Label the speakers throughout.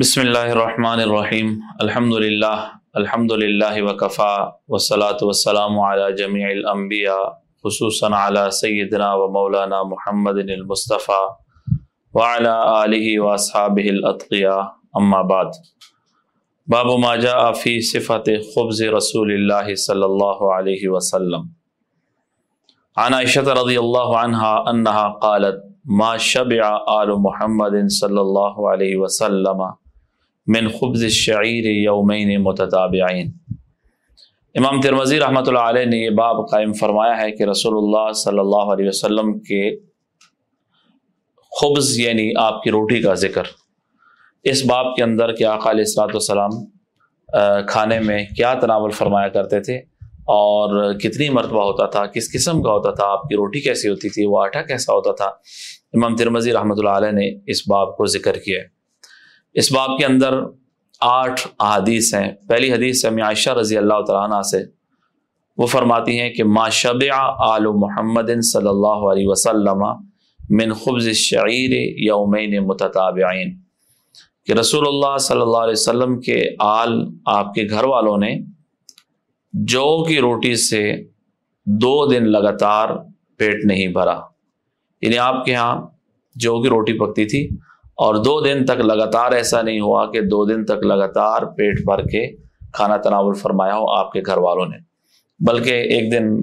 Speaker 1: بسم اللہ الرحمن الرحیم۔ الحمد للہ الحمد للہ وکفا وسلاۃ وسلام علی جمیع الانبیاء، خصوصاً علی سیدنا و مولانا محمد المصطفیٰ وعلی آلہ واصحابہ الاتقیاء، اما بعد۔ باب ما جاء فی صفت خبز رسول اللہ صلی اللہ علیہ وسلم۔ عن عائشہ رضی اللہ عنہا انہا قالت، ما شبع آل محمد صلی اللہ علیہ وسلم من خبز الشعیر یومین متتابعین۔ امام ترمزی رحمۃ اللہ علیہ نے یہ باب قائم فرمایا ہے کہ رسول اللہ صلی اللہ علیہ وسلم کے خبز یعنی آپ کی روٹی کا ذکر۔ اس باب کے اندر کہ آقا علیہ السلاۃ والسلام کھانے میں کیا تناول فرمایا کرتے تھے اور کتنی مرتبہ ہوتا تھا، کس قسم کا ہوتا تھا، آپ کی روٹی کیسی ہوتی تھی، وہ آٹا کیسا ہوتا تھا۔ امام ترمزی رحمۃ اللہ علیہ نے اس باب کو ذکر کیا ہے۔ اس باب کے اندر آٹھ احادیث ہیں۔ پہلی حدیث سے عائشہ رضی اللہ تعالیٰ سے۔ وہ فرماتی ہیں کہ ما شبع آل محمد صلی اللہ علیہ وسلم من خبز الشعیر یومین متتابعین۔ کہ رسول اللہ صلی اللہ علیہ وسلم کے آل آپ کے گھر والوں نے جو کی روٹی سے دو دن لگاتار پیٹ نہیں بھرا۔ یعنی آپ کے ہاں جو کی روٹی پکتی تھی اور دو دن تک لگاتار ایسا نہیں ہوا کہ دو دن تک لگاتار پیٹ بھر کے کھانا تناول فرمایا ہو آپ کے گھر والوں نے۔ بلکہ ایک دن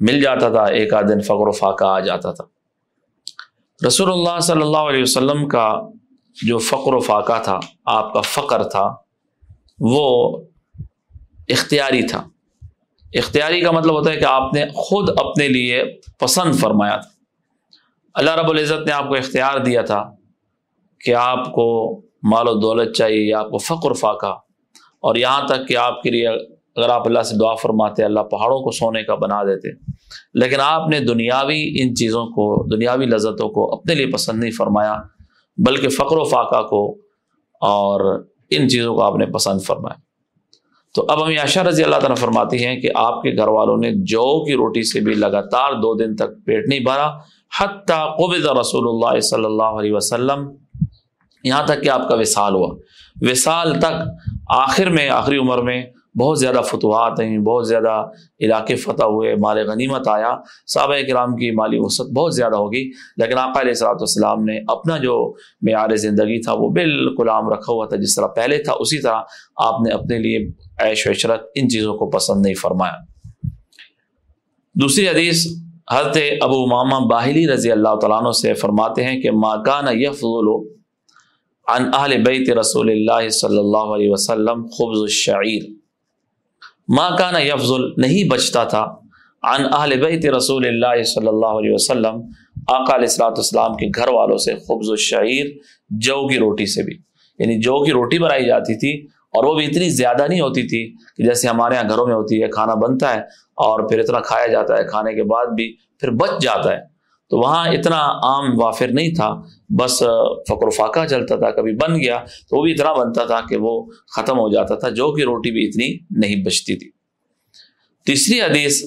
Speaker 1: مل جاتا تھا، ایک آدھ دن فقر و فاقہ آ جاتا تھا۔ رسول اللہ صلی اللہ علیہ وسلم کا جو فقر و فاقہ تھا، آپ کا فقر تھا، وہ اختیاری تھا۔ اختیاری کا مطلب ہوتا ہے کہ آپ نے خود اپنے لیے پسند فرمایا تھا۔ اللہ رب العزت نے آپ کو اختیار دیا تھا۔ کہ آپ کو مال و دولت چاہیے یا آپ کو فقر فاقہ۔ اور یہاں تک کہ آپ کے لیے اگر آپ اللہ سے دعا فرماتے اللہ پہاڑوں کو سونے کا بنا دیتے۔ لیکن آپ نے دنیاوی ان چیزوں کو، دنیاوی لذتوں کو اپنے لیے پسند نہیں فرمایا، بلکہ فقر و فاقہ کو اور ان چیزوں کو آپ نے پسند فرمایا۔ تو اب ہم عائشہ رضی اللہ تعالیٰ فرماتی ہیں کہ آپ کے گھر والوں نے جو کی روٹی سے بھی لگاتار دو دن تک پیٹ نہیں بھرا، حتیٰ قبض رسول اللہ صلی اللہ علیہ وسلم یہاں تک کہ آپ کا وصال ہوا۔ وصال تک آخر میں، آخری عمر میں بہت زیادہ فتوحات ہیں بہت زیادہ علاقے فتح ہوئے، مال غنیمت آیا۔ صحابہ کرام کی مالی وسعت بہت زیادہ ہوگی۔ لیکن آقا علیہ صلاحت والسلام نے اپنا جو معیار زندگی تھا، وہ بالکل عام رکھا ہوا تھا، جس طرح پہلے تھا، اسی طرح آپ نے اپنے لیے عیش و عشرت ان چیزوں کو پسند نہیں فرمایا۔ دوسری حدیث، حضرت ابو ماما باہلی رضی اللہ تعالیٰ عنہ سے فرماتے ہیں کہ ماکان یفضل عن اہل بیت رسول اللہ صلی اللہ علیہ وسلم خبز الشعیر۔ ما کان یفضل نہیں بچتا تھا۔ عن اہل بیت رسول اللہ صلی اللہ علیہ وسلم، آقا علیہ السلاۃ والسلام کے گھر والوں سے خبز الشعیر، جو کی روٹی سے بھی۔ یعنی جو کی روٹی بنائی جاتی تھی اور وہ بھی اتنی زیادہ نہیں ہوتی تھی کہ جیسے ہمارے یہاں گھروں میں ہوتی ہے، کھانا بنتا ہے اور پھر اتنا کھایا جاتا ہے، کھانے کے بعد بھی پھر بچ جاتا ہے۔ تو وہاں اتنا عام وافر نہیں تھا۔ بس فقر و فاقہ چلتا تھا، کبھی بن گیا تو وہ بھی اتنا بنتا تھا کہ وہ ختم ہو جاتا تھا، جو کہ روٹی بھی اتنی نہیں بچتی تھی۔ تیسری حدیث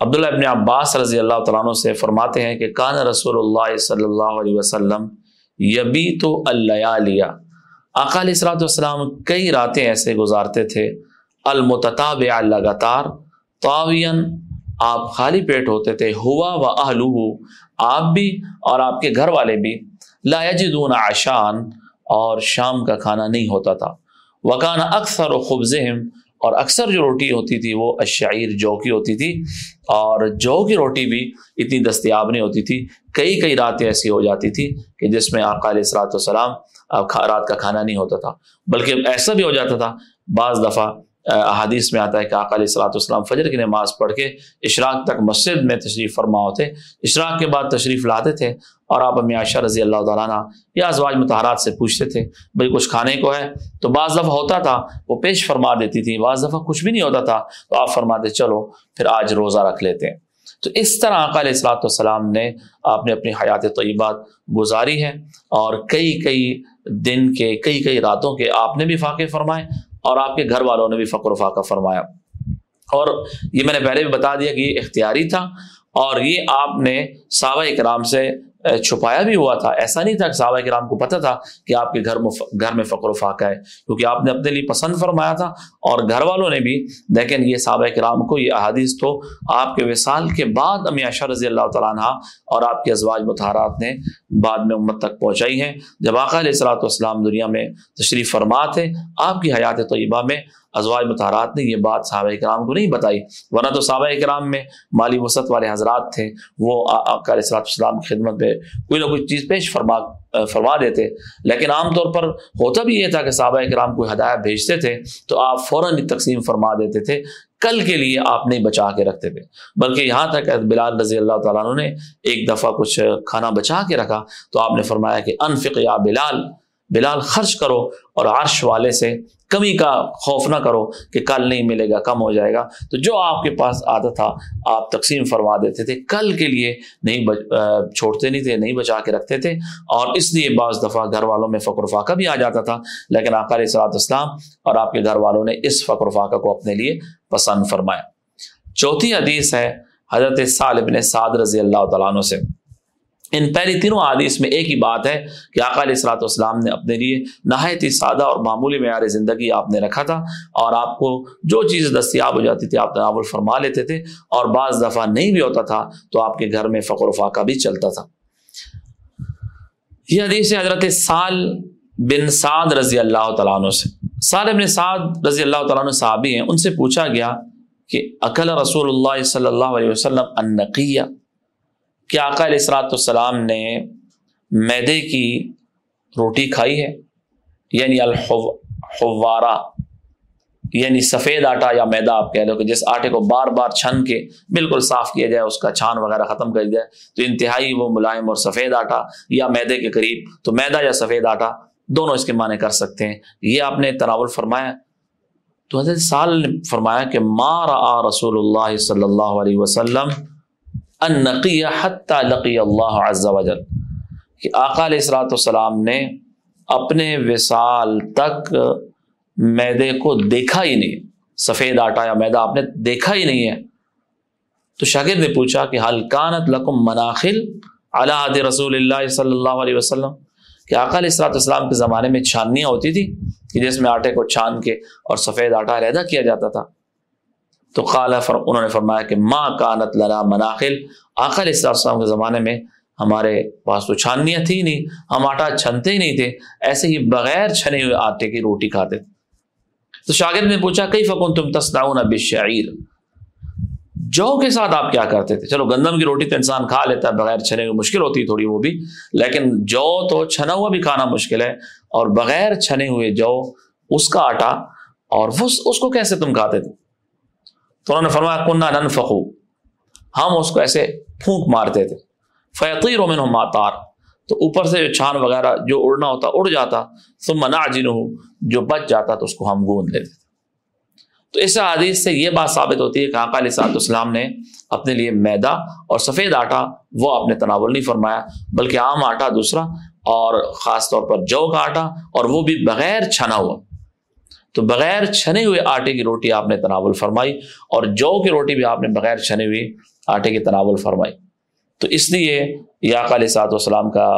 Speaker 1: عبداللہ ابن عباس رضی اللہ تعالیٰ عنہ سے فرماتے ہیں کہ کان رسول اللہ صلی اللہ علیہ وسلم یبی تو اللہ لیا اقالیہ السلاۃ والسلام کئی راتیں ایسے گزارتے تھے المتطاب لگاتار تعوین آپ خالی پیٹ ہوتے تھے، ہوا و اہلو آپ بھی اور آپ کے گھر والے بھی۔ لا یجدون عشان اور شام کا کھانا نہیں ہوتا تھا۔ وکان اکثر و خبزہم، اور اکثر جو روٹی ہوتی تھی وہ اشعیر جو کی ہوتی تھی۔ اور جو کی روٹی بھی اتنی دستیاب نہیں ہوتی تھی۔ کئی کئی راتیں ایسی ہو جاتی تھی کہ جس میں آقا علیہ السلاۃ والسلام رات کا کھانا نہیں ہوتا تھا۔ بلکہ ایسا بھی ہو جاتا تھا، بعض دفعہ احادیث میں آتا ہے کہ آقا علیہ السلاۃ والسلام فجر کی نماز پڑھ کے اشراق تک مسجد میں تشریف فرما ہوتے، اشراق کے بعد تشریف لاتے تھے اور آپ امی عائشہ رضی اللہ تعالیٰ عنہ یا ازواج متحرات سے پوچھتے تھے، بھائی کچھ کھانے کو ہے؟ تو بعض دفعہ ہوتا تھا، وہ پیش فرما دیتی تھی بعض دفعہ کچھ بھی نہیں ہوتا تھا، تو آپ فرماتے چلو پھر آج روزہ رکھ لیتے ہیں۔ تو اس طرح آقا علیہ السلاۃ والسلام نے آپ نے اپنی حیات طیبات گزاری ہے اور کئی کئی دن کے، کئی کئی راتوں کے آپ نے بھی فاقے فرمائے اور آپ کے گھر والوں نے بھی فقر و فاقہ فرمایا۔ اور یہ میں نے پہلے بھی بتا دیا کہ یہ اختیاری تھا اور یہ آپ نے صحابہ اکرام سے چھپایا بھی ہوا تھا۔ ایسا نہیں تھا کہ صحابہ کرام کو پتہ تھا کہ آپ کے گھر گھر میں فقر و فاقہ ہے، کیونکہ آپ نے اپنے لیے پسند فرمایا تھا۔ اور گھر والوں نے بھی، لیکن یہ صحابہ کرام کو یہ احادیث تو آپ کے وصال کے بعد امی رضی اللہ تعالیٰ عنہ اور آپ کے ازواج متحرات نے بعد میں امت تک پہنچائی ہیں۔ جب آقا علیہ السلاۃ والسلام دنیا میں تشریف فرما تھے، آپ کی حیات طیبہ میں ازواج متحرات نے یہ بات صحابہ کرام کو نہیں بتائی۔ ورنہ تو صحابہ کرام میں مالی وسعت والے حضرات تھے، وہ آقا علیہ السلاۃ والسلام کی خدمت میں کوئی نہ کوئی چیز پیش فرما فرما دیتے۔ لیکن عام طور پر ہوتا بھی یہ تھا کہ صحابہ کرام کو ہدایت بھیجتے تھے تو آپ فوراً تقسیم فرما دیتے تھے۔ کل کے لیے آپ نہیں بچا کے رکھتے تھے۔ بلکہ یہاں تک بلال رضی اللہ تعالیٰ عنہ نے ایک دفعہ کچھ کھانا بچا کے رکھا تو آپ نے فرمایا کہ انفق یا بلال بلال خرچ کرو اور عرش والے سے کمی کا خوف نہ کرو کہ کل نہیں ملے گا، کم ہو جائے گا۔ تو جو آپ کے پاس آتا تھا، آپ تقسیم فرما دیتے تھے۔ کل کے لیے نہیں بچ چھوڑتے نہیں تھے، نہیں بچا کے رکھتے تھے۔ اور اس لیے بعض دفعہ گھر والوں میں فقر فاقہ بھی آ جاتا تھا۔ لیکن علیہ صلاحت اسلام اور آپ کے گھر والوں نے اس فقر فاقہ کو اپنے لیے پسند فرمایا۔ چوتھی حدیث ہے حضرت صالب سعد رضی اللہ تعالیٰ عنہ سے۔ ان پہلی تینوں حادیث میں ایک ہی بات ہے کہ آقا علیہ السلاۃ والسلام نے اپنے لیے نہایت ہی سادہ اور معمولی معیار زندگی آپ نے رکھا تھا اور آپ کو جو چیز دستیاب ہو جاتی تھی آپ تناول فرما لیتے تھے اور بعض دفعہ نہیں بھی ہوتا تھا تو آپ کے گھر میں فقر و فاقہ بھی چلتا تھا۔ یہ حدیث حضرت سال بن سعد رضی اللہ تعالیٰ عنہ سے۔ سال بن سعد رضی اللہ تعالیٰ عنہ صحابی ہیں، ان سے پوچھا گیا کہ اکل رسول اللہ صلی اللہ علیہ وسلم النقیہ؟ کہ آقا علیہ السلاۃ والسلام نے میدے کی روٹی کھائی ہے؟ یعنی الحوارہ یعنی سفید آٹا یا میدا آپ کہہ لو کہ جس آٹے کو بار بار چھن کے بالکل صاف کیا جائے، اس کا چھان وغیرہ ختم کر جائے، تو انتہائی وہ ملائم اور سفید آٹا یا میدے کے قریب، تو میدا یا سفید آٹا دونوں اس کے معنی کر سکتے ہیں۔ یہ آپ نے تناول فرمایا۔ تو حضرت سال نے فرمایا کہ مار رسول اللہ صلی اللہ علیہ وسلم النقی حتیٰ لقی اللہ عز و جل کہ آقا علیہ السلاۃ والسلام نے اپنے وصال تک میدے کو دیکھا ہی نہیں، سفید آٹا یا میدا آپ نے دیکھا ہی نہیں ہے۔ تو شاگرد نے پوچھا کہ حل کانت لکم مناخل علی رسول اللہ صلی اللہ علیہ وسلم؟ کہ آقا علیہ السلاۃ والسلام کے زمانے میں چھانیاں ہوتی تھی، کہ جس میں آٹے کو چھان کے اور سفید آٹا علیحدہ کیا جاتا تھا۔ تو قال انہوں نے فرمایا کہ ماں کانت لنا مناخل۔ آخر اس السلام کے زمانے میں ہمارے پاس تو چھانیاں تھی نہیں، ہم آٹا چھنتے ہی نہیں تھے، ایسے ہی بغیر چھنے ہوئے آٹے کی روٹی کھاتے تھے۔ تو شاگرد نے پوچھا کئی فکن تم تسناؤن بشعیر جو کے ساتھ آپ کیا کرتے تھے؟ چلو گندم کی روٹی تو انسان کھا لیتا ہے، بغیر چھنے ہوئے مشکل ہوتی ہے تھوڑی وہ بھی، لیکن جو تو چھنا ہوا بھی کھانا مشکل ہے، اور بغیر چھنے ہوئے جو اس کا آٹا اور اس کو کیسے تم کھاتے تھے؟ تو انہوں نے فرمایا کنہ نن فخو ہم اس کو ایسے پھونک مارتے تھے۔ فیقیر و من ماتار تو اوپر سے جو چھان وغیرہ جو اڑنا ہوتا اڑ جاتا تو منا جو بچ جاتا تو اس کو ہم گوند لیتے تھے۔ تو اس حدیث سے یہ بات ثابت ہوتی ہے کہ آقا علیہ صاحب اسلام نے اپنے لیے میدا اور سفید آٹا وہ آپ نے تناول نہیں فرمایا، بلکہ عام آٹا دوسرا اور خاص طور پر جو کا آٹا اور وہ بھی بغیر چھنا ہوا۔ تو بغیر چھنے ہوئے آٹے کی روٹی آپ نے تناول فرمائی اور جو کی روٹی بھی آپ نے بغیر چھنے ہوئی آٹے کی تناول فرمائی تو اس لیے یاق علیہ سات وسلام کا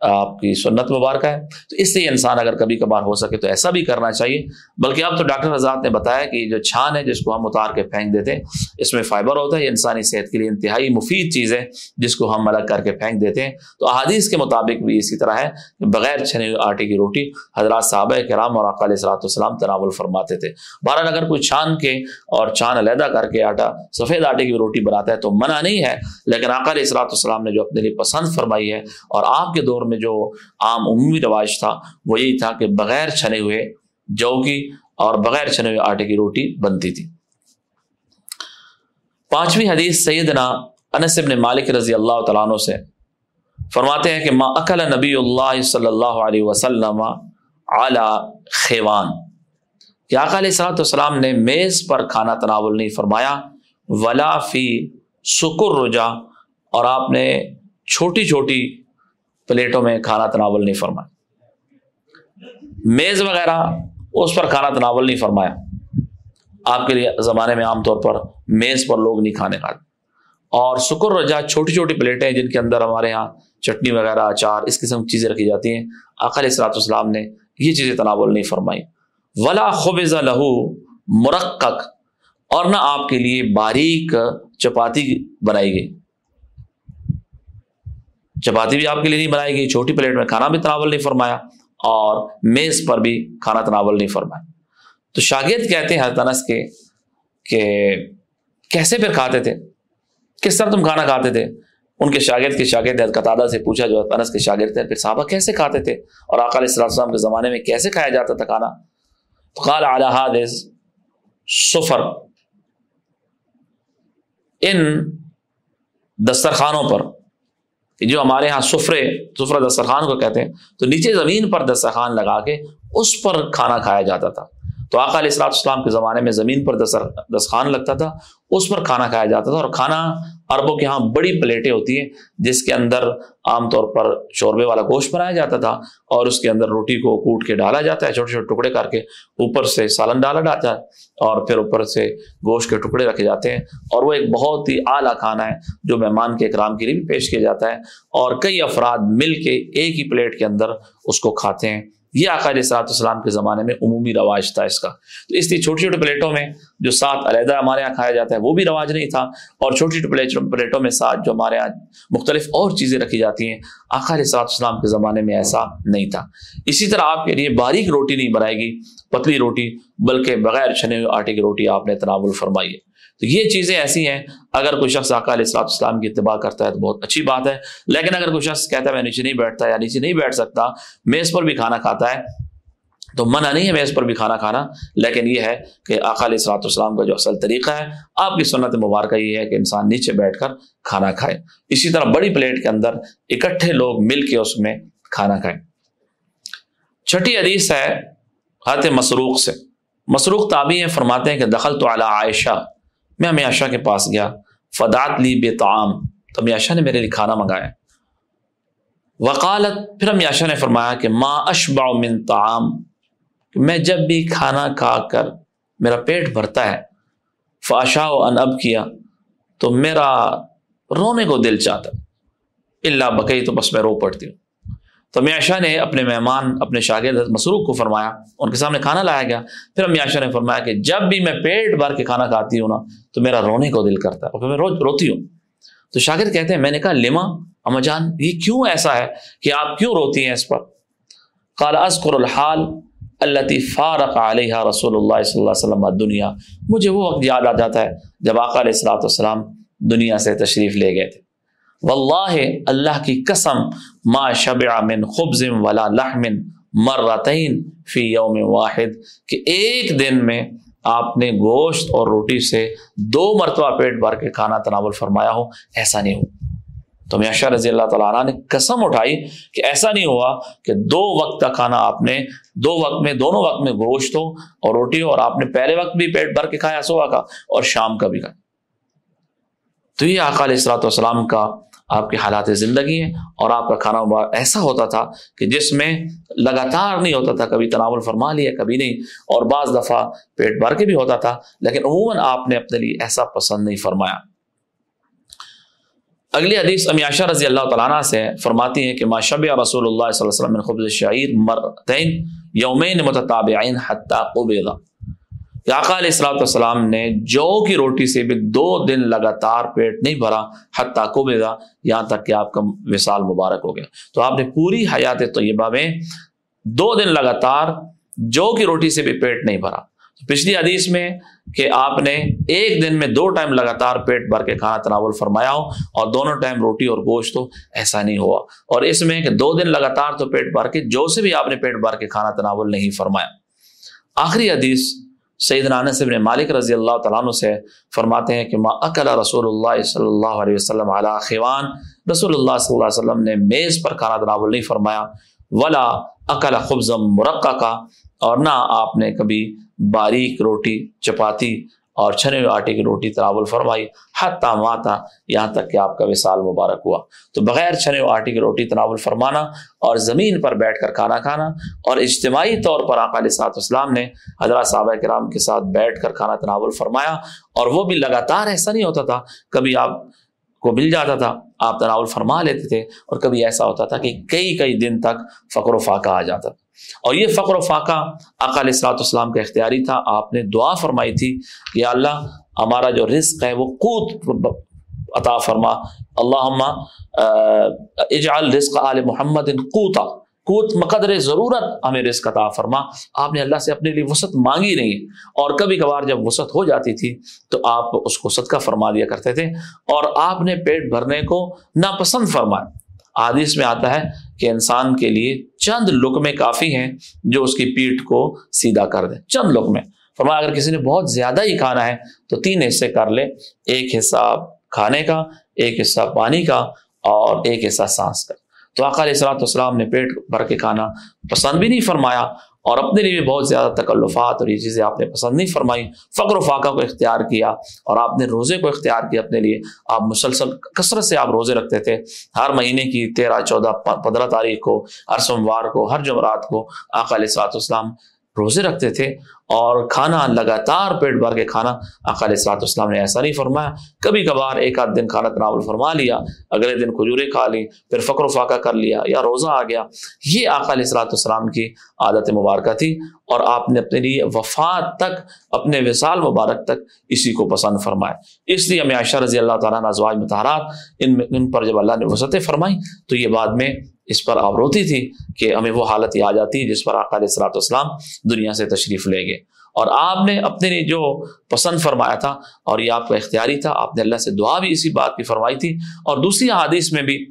Speaker 1: آپ کی سنت مبارکہ ہے۔ تو اس سے انسان اگر کبھی کبھار ہو سکے تو ایسا بھی کرنا چاہیے۔ بلکہ اب تو ڈاکٹر آزاد نے بتایا کہ جو چھان ہے جس کو ہم اتار کے پھینک دیتے ہیں، اس میں فائبر ہوتا ہے، یہ انسانی صحت کے لیے انتہائی مفید چیز ہے جس کو ہم الگ کر کے پھینک دیتے ہیں۔ تو احادیث کے مطابق بھی اسی طرح ہے کہ بغیر چھنے ہوئے آٹے کی روٹی حضرات صحابہ کرام اور اقالیہ صلاحت السلام تناول فرماتے تھے۔ بہرحال اگر کوئی چھان کے اور چھان علیحدہ کر کے آٹا سفید آٹے کی روٹی بناتا ہے تو منع نہیں ہے، لیکن اقالیہ صلاحت السلام نے جو اپنے لیے پسند فرمائی ہے اور آپ کے دور میں جو عام عمومی رواج تھا وہ یہی تھا کہ بغیر چھنے ہوئے جو کی اور بغیر چھنے ہوئے آٹے کی روٹی بنتی تھی۔ پانچویں حدیث سیدنا انس ابن مالک رضی اللہ تعالیٰ عنہ سے فرماتے ہیں کہ ما اکل نبی اللہ صلی اللہ علیہ وسلم اعلی خیوان۔ کہ آقا علیہ صلاحت والسلام نے میز پر کھانا تناول نہیں فرمایا، ولا فی سکر رجا، اور آپ نے چھوٹی چھوٹی پلیٹوں میں کھانا تناول نہیں فرمایا۔ میز وغیرہ، اس پر کھانا تناول نہیں فرمایا۔ آپ کے لیے زمانے میں عام طور پر میز پر لوگ نہیں کھانے کھاتے۔ اور سکر رجا چھوٹی چھوٹی پلیٹیں ہیں جن کے اندر ہمارے یہاں چٹنی وغیرہ، اچار، اس قسم کی چیزیں رکھی جاتی ہیں۔ علیہ اصلاۃ السلام نے یہ چیزیں تناول نہیں فرمائی۔ ولا خبز لہو مرکک اور نہ آپ کے لیے باریک چپاتی بنائی گئی۔ چپاتی بھی آپ کے لیے نہیں بنائی گئی، چھوٹی پلیٹ میں کھانا بھی تناول نہیں فرمایا اور میز پر بھی کھانا تناول نہیں فرمایا۔ تو شاگرد کہتے ہیں انس کے کہ کیسے پھر کھاتے تھے؟ کس طرح تم کھانا کھاتے تھے؟ ان کے شاگرد کے شاگرد قطادہ سے پوچھا، جو انس کے شاگرد تھے، پھر صحابہ کیسے کھاتے تھے؟ اور علیہ السلام کے زمانے میں کیسے کھایا جاتا تھا کھانا؟ تو قال اعلیٰ سفر ان دسترخوانوں پر جو ہمارے یہاں سفرے سفر دسترخوان کو کہتے ہیں، تو نیچے زمین پر دسترخوان لگا کے اس پر کھانا کھایا جاتا تھا۔ تو آقا علیہ السلام السلام کے زمانے میں زمین پر دستر دستخان لگتا تھا، اس پر کھانا کھایا جاتا تھا اور کھانا عربوں کے یہاں بڑی پلیٹیں ہوتی ہیں، جس کے اندر عام طور پر شوربے والا گوشت بنایا جاتا تھا اور اس کے اندر روٹی کو کوٹ کے ڈالا جاتا ہے، چھوٹے چھوٹے ٹکڑے کر کے اوپر سے سالن ڈالا جاتا ہے اور پھر اوپر سے گوشت کے ٹکڑے رکھے جاتے ہیں اور وہ ایک بہت ہی اعلیٰ کھانا ہے جو مہمان کے اکرام کے لیے بھی پیش کیا جاتا ہے اور کئی افراد مل کے ایک ہی پلیٹ کے اندر اس کو کھاتے ہیں۔ یہ عقائد صلاحت السلام کے زمانے میں عمومی رواج تھا اس کا۔ تو اس لیے چھوٹی چھوٹی پلیٹوں میں جو ساتھ علیحدہ ہمارے یہاں کھایا جاتا ہے، وہ بھی رواج نہیں تھا۔ اور چھوٹی چھوٹی پلیٹوں میں ساتھ جو ہمارے یہاں مختلف اور چیزیں رکھی جاتی ہیں، عقائد صلاحت السلام کے زمانے میں ایسا نہیں تھا۔ اسی طرح آپ کے لیے باریک روٹی نہیں بنائے گی پتلی روٹی، بلکہ بغیر چھنے ہوئے آٹے کی روٹی آپ نے تناول فرمائی ہے۔ تو یہ چیزیں ایسی ہیں، اگر کوئی شخص آقا علیہ السلام اسلام کی اتباع کرتا ہے تو بہت اچھی بات ہے، لیکن اگر کوئی شخص کہتا ہے میں نیچے نہیں بیٹھتا یا نیچے نہیں بیٹھ سکتا، میز پر بھی کھانا کھاتا ہے، تو منع نہیں ہے میز پر بھی کھانا کھانا، لیکن یہ ہے کہ آقا علیہ السلاۃ السلام کا جو اصل طریقہ ہے، آپ کی سنت مبارکہ یہ ہے کہ انسان نیچے بیٹھ کر کھانا کھائے۔ اسی طرح بڑی پلیٹ کے اندر اکٹھے لوگ مل کے اس میں کھانا کھائیں۔ چھٹی حدیث ہے حت مسروخ سے۔ مسروخ تابی ہیں فرماتے ہیں کہ دخل تو اعلیٰ عائشہ۔ میں امیاشا کے پاس گیا۔ فدات لی بے تعام تو امیاشا نے میرے لیے کھانا منگایا۔ وکالت پھر امیاشا نے فرمایا کہ ماں اشبع من تعام میں جب بھی کھانا کھا کر میرا پیٹ بھرتا ہے فاشا و ان اب کیا، تو میرا رونے کو دل چاہتا اللہ بکئی تو بس میں رو پڑتی ہوں۔ تو میاشا نے اپنے مہمان، اپنے شاگرد مسروخ کو فرمایا، ان کے سامنے کھانا لایا گیا۔ پھر میاشا نے فرمایا کہ جب بھی میں پیٹ بھر کے کھانا کھاتی ہوں نا، تو میرا رونے کو دل کرتا ہے، اور پھر میں روز روتی ہوں۔ تو شاگرد کہتے ہیں، میں نے کہا لما اما جان، یہ کیوں ایسا ہے کہ آپ کیوں روتی ہیں اس پر؟ قال، اذکر الحال اللہ فارق علیہ رسول اللہ صلی اللہ علیہ وسلم دنیا۔ مجھے وہ وقت یاد آ جاتا ہے جب آقا علیہ السلاۃ والسلام دنیا سے تشریف لے گئے تھے۔ واللہ اللہ کی قسم، ما شبع من خبز ولا لحم مرتین فی یوم واحد کہ ایک دن میں آپ نے گوشت اور روٹی سے دو مرتبہ پیٹ بھر کے کھانا تناول فرمایا ہو، ایسا نہیں ہو تو میاشا رضی اللہ تعالیٰ عنہ نے قسم اٹھائی کہ ایسا نہیں ہوا کہ دو وقت کا کھانا آپ نے، دو وقت میں، دونوں وقت میں گوشت ہو اور روٹی ہو اور آپ نے پہلے وقت بھی پیٹ بھر کے کھایا، صبح کا اور شام کا بھی کھایا۔ تو یہ آقا علیہ السلاۃ والسلام کا آپ کے حالات زندگی ہیں اور آپ کا کھانا ایسا ہوتا تھا کہ جس میں لگاتار نہیں ہوتا تھا، کبھی تناول فرما لیا، کبھی نہیں، اور بعض دفعہ پیٹ بھر کے بھی ہوتا تھا، لیکن عموماً آپ نے اپنے لیے ایسا پسند نہیں فرمایا۔ اگلی حدیث امیاشا رضی اللہ تعالیٰ سے فرماتی ہیں کہ ما شب رسول اللہ صلی اللہ علیہ وسلم خبز شعیر مرتین یومین متتابعین حتی قبضہ آقا علیہ السلام والسلام نے جو کی روٹی سے بھی دو دن لگاتار پیٹ نہیں بھرا، حتیٰ کو بیدا یہاں تک کہ آپ کا وصال مبارک ہو گیا۔ تو آپ نے پوری حیات طیبہ میں دو دن لگاتار جو کی روٹی سے بھی پیٹ نہیں بھرا۔ پچھلی حدیث میں کہ آپ نے ایک دن میں دو ٹائم لگاتار پیٹ بھر کے کھانا تناول فرمایا ہو اور دونوں ٹائم روٹی اور گوشت ہو، ایسا نہیں ہوا۔ اور اس میں کہ دو دن لگاتار تو پیٹ بھر کے، جو سے بھی آپ نے پیٹ بھر کے کھانا تناول نہیں فرمایا۔ آخری حدیث سعید انس ابن مالک رضی اللہ تعالیٰ عنہ سے فرماتے ہیں کہ ما اکل رسول اللہ صلی اللہ علیہ وسلم علی خیوان، رسول اللہ صلی اللہ علیہ وسلم نے میز پر کھانا تناول نہیں فرمایا، ولا اکل خبزم مرقع کا اور نہ آپ نے کبھی باریک روٹی چپاتی اور چھنے ہوئے آٹے کی روٹی تناول فرمائی، حتیٰ ماتا، یہاں تک کہ آپ کا وصال مبارک ہوا۔ تو بغیر چھنے ہوئے آٹے کی روٹی تناول فرمانا اور زمین پر بیٹھ کر کھانا کھانا اور اجتماعی طور پر آقا علیہ صاحب اسلام نے حضرت صحابہ کرام کے ساتھ بیٹھ کر کھانا تناول فرمایا اور وہ بھی لگاتار ایسا نہیں ہوتا تھا، کبھی آپ کو مل جاتا تھا، آپ تناول فرما لیتے تھے اور کبھی ایسا ہوتا تھا کہ کئی کئی دن تک فقر و فاقہ آ جاتا تھا۔ اور یہ فقر و فاقہ اقال اصلاۃ اسلام کا اختیاری تھا۔ آپ نے دعا فرمائی تھی کہ اللہ ہمارا جو رزق ہے وہ قوت عطا فرما۔ اللہ اجعل رزق آل محمد قوتا۔ قوت مقدر ضرورت ہمیں رزق عطا فرما۔ آپ نے اللہ سے اپنے لیے وسعت مانگی نہیں۔ اور کبھی کبھار جب وسعت ہو جاتی تھی تو آپ اس کو صدقہ فرما دیا کرتے تھے۔ اور آپ نے پیٹ بھرنے کو ناپسند فرمایا۔ حادث میں آتا ہے کہ انسان کے لیے چند لقمے کافی ہیں جو اس کی پیٹھ کو سیدھا کر دیں۔ چند لقمے۔ فرمایا، اگر کسی نے بہت زیادہ ہی کھانا ہے تو تین حصے کر لے۔ ایک حصہ کھانے کا، ایک حصہ پانی کا اور ایک حصہ سانس کا۔ تو علیہ السلاۃ والسلام نے پیٹ بھر کے کھانا پسند بھی نہیں فرمایا اور اپنے لیے بھی بہت زیادہ تکلفات اور یہ چیزیں آپ نے پسند نہیں فرمائی فقر و فاقہ کو اختیار کیا اور آپ نے روزے کو اختیار کیا اپنے لیے۔ آپ مسلسل کثرت سے آپ روزے رکھتے تھے۔ ہر مہینے کی تیرہ، چودہ، پندرہ تاریخ کو، ہر سوموار کو، ہر جمعرات کو آقا علیہ السلاۃ روزے رکھتے تھے اور کھانا لگاتار پیٹ بھر کے کھانا علیہ السلاط اسلام نے ایسا نہیں فرمایا۔ کبھی کبھار ایک آدھ دن کھانا تناول فرما لیا، اگلے دن کھجورے کھا لی پھر فقر و فاقہ کر لیا یا روزہ آ گیا۔ یہ علیہ السلاط اسلام کی عادت مبارکہ تھی اور آپ نے اپنے لیے وفات تک، اپنے وصال مبارک تک اسی کو پسند فرمایا۔ اس لیے ہمیں عائشہ رضی اللہ تعالیٰ نے ازواج متحرات ان ان پر جب اللہ نے وسعتیں فرمائی تو یہ بعد میں اس پر آپ روتی تھی کہ ہمیں وہ حالت یاد آتی جس پر علیہ السلاۃ والسلام دنیا سے تشریف لے گئے۔ اور آپ نے اپنے لیے جو پسند فرمایا تھا اور یہ آپ کا اختیاری تھا، آپ نے اللہ سے دعا بھی اسی بات کی فرمائی تھی۔ اور دوسری حادث میں بھی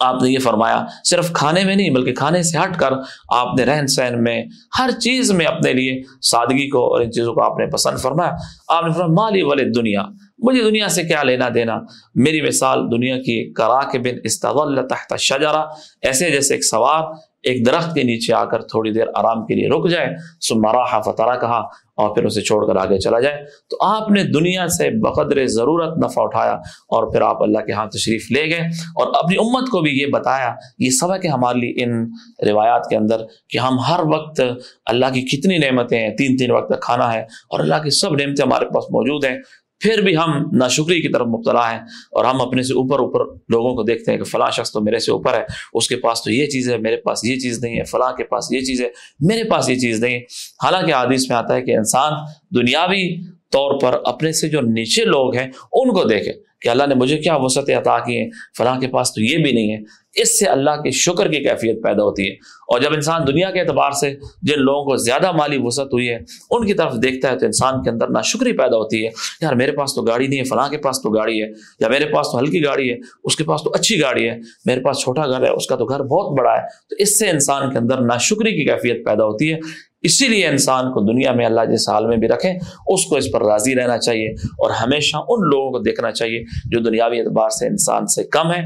Speaker 1: آپ نے یہ فرمایا، صرف کھانے میں نہیں بلکہ کھانے سے ہٹ کر آپ نے رہن سہن میں ہر چیز میں اپنے لیے سادگی کو اور ان چیزوں کو آپ نے پسند فرمایا۔ آپ نے فرمایا، مالی والے دنیا مجھے دنیا سے کیا لینا دینا؟ میری مثال دنیا کی کرا کے بن استغل تحت شجرا ایسے جیسے ایک سوار ایک درخت کے نیچے آ کر تھوڑی دیر آرام کے لیے رک جائے سمارا فترا کہا اور پھر اسے چھوڑ کر آگے چلا جائے۔ تو آپ نے دنیا سے بقدر ضرورت نفع اٹھایا اور پھر آپ اللہ کے ہاں تشریف لے گئے اور اپنی امت کو بھی یہ بتایا، یہ سبق ہے ہمارے لیے ان روایات کے اندر کہ ہم ہر وقت اللہ کی کتنی نعمتیں ہیں، تین تین وقت کھانا ہے اور اللہ کی سب نعمتیں ہمارے پاس موجود ہیں۔ پھر بھی ہم ناشکری کی طرف مبتلا ہیں اور ہم اپنے سے اوپر اوپر لوگوں کو دیکھتے ہیں کہ فلاں شخص تو میرے سے اوپر ہے، اس کے پاس تو یہ چیز ہے، میرے پاس یہ چیز نہیں ہے، فلاں کے پاس یہ چیز ہے، میرے پاس یہ چیز نہیں ہے۔ حالانکہ حدیث میں آتا ہے کہ انسان دنیاوی طور پر اپنے سے جو نیچے لوگ ہیں، ان کو دیکھے۔ کہ اللہ نے مجھے کیا وسعت عطا کی ہیں؟ فلاں کے پاس تو یہ بھی نہیں ہے۔ اس سے اللہ کے شکر کی کیفیت پیدا ہوتی ہے۔ اور جب انسان دنیا کے اعتبار سے جن لوگوں کو زیادہ مالی وسعت ہوئی ہے، ان کی طرف دیکھتا ہے تو انسان کے اندر نہ شکری پیدا ہوتی ہے۔ یار، میرے پاس تو گاڑی نہیں ہے، فلاں کے پاس تو گاڑی ہے۔ یا میرے پاس تو ہلکی گاڑی ہے، اس کے پاس تو اچھی گاڑی ہے۔ میرے پاس چھوٹا گھر ہے، اس کا تو گھر بہت بڑا ہے۔ تو اس سے انسان کے اندر نہ شکری کی کیفیت پیدا ہوتی ہے۔ اسی لیے انسان کو دنیا میں اللہ جس حال میں بھی رکھے، اس کو اس پر راضی رہنا چاہیے اور ہمیشہ ان لوگوں کو دیکھنا چاہیے جو دنیاوی اعتبار سے انسان سے کم ہے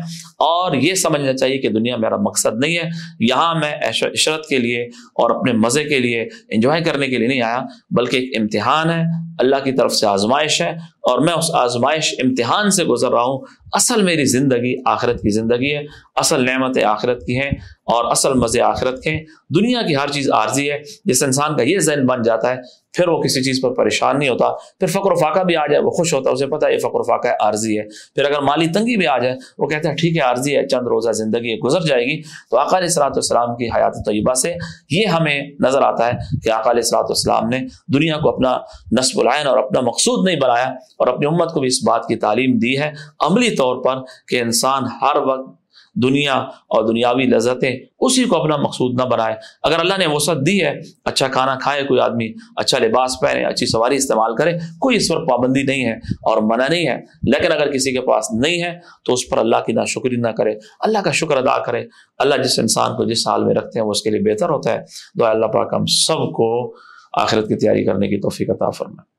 Speaker 1: اور یہ سمجھنا چاہیے کہ دنیا میرا مقصد نہیں ہے، یہاں میں عشرت کے لیے اور اپنے مزے کے لیے انجوائے کرنے کے لیے نہیں آیا، بلکہ ایک امتحان ہے، اللہ کی طرف سے آزمائش ہے اور میں اس آزمائش امتحان سے گزر رہا ہوں۔ اصل میری زندگی آخرت کی زندگی ہے۔ اصل نعمت آخرت کی ہیں اور اصل مزے آخرت کے ہیں۔ دنیا کی ہر چیز عارضی ہے۔ جس انسان کا یہ ذہن بن جاتا ہے پھر وہ کسی چیز پر پریشان نہیں ہوتا، پھر فقر و فاقہ بھی آ جائے، وہ خوش ہوتا ہے، اسے پتا ہے یہ فقر و فاقہ ہے، عارضی ہے۔ پھر اگر مالی تنگی بھی آ جائے، وہ کہتے ہیں ٹھیک ہے، عارضی ہے، چند روزہ زندگی گزر جائے گی۔ تو اقال اصلاۃ والسلام کی حیات طیبہ سے یہ ہمیں نظر آتا ہے کہ اقال اصلاۃ والسلام نے دنیا کو اپنا نصب العین اور اپنا مقصود نہیں بنایا اور اپنی امت کو بھی اس بات کی تعلیم دی ہے۔ عملی طور پر کہ انسان ہر وقت دنیا اور دنیاوی لذتیں، اسی کو اپنا مقصود نہ بنائے۔ اگر اللہ نے وسعت دی ہے اچھا کھانا کھائے کوئی آدمی اچھا لباس پہنے، اچھی سواری استعمال کرے، کوئی اس پر پابندی نہیں ہے اور منع نہیں ہے۔ لیکن اگر کسی کے پاس نہیں ہے، تو اس پر اللہ کی ناشکری نہ کرے، اللہ کا شکر ادا کرے۔ اللہ جس انسان کو جس حال میں رکھتے ہیں، وہ اس کے لیے بہتر ہوتا ہے۔ تو اللہ پاک ہم سب کو آخرت کی تیاری کرنے کی توفیق عطا فرمائے۔